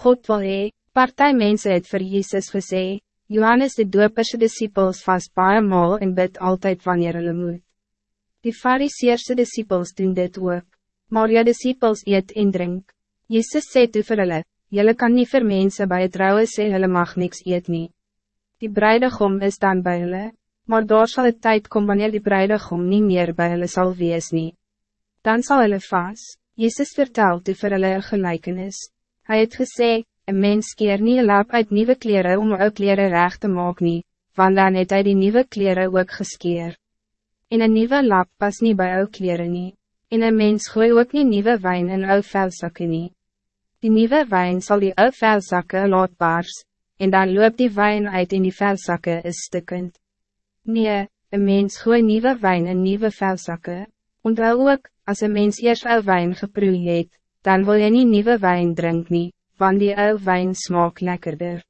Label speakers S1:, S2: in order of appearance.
S1: God wil hee, partij mense het vir Jezus gesê, Johannes de doperse disciples vast baie maal en bid altijd wanneer hulle moet. Die fariseerse disciples doen dit ook, maar jou disciples eet en drink. Jezus sê toe vir hulle, Julle kan niet vir mense by het trouwe sê hulle mag niks eet nie. Die bruidegom is dan by hulle, maar daar sal het tijd kom wanneer die bruidegom niet meer by hulle sal wees nie. Dan zal hulle vas, Jezus vertelt toe vir hulle een gelijkenis. Hy het gesê, een mens keer nie een lap uit nieuwe kleren om ou kleren recht te maak nie, want dan het hy die nieuwe kleren ook geskeer. En een nieuwe lap pas niet bij ou kleren nie, en een mens gooi ook nie nieuwe wijn in ou velsakke nie. Die nieuwe wijn zal die oude velzakken laat baars, en dan loopt die wijn uit in die velzakken is stikkend. Nee, een mens gooi nieuwe wijn in nieuwe velzakken. Onthou ook, als een mens eerst oude wijn geproeid het, dan wil je niet nieuwe wijn drinken, want die oude wijn smaakt lekkerder.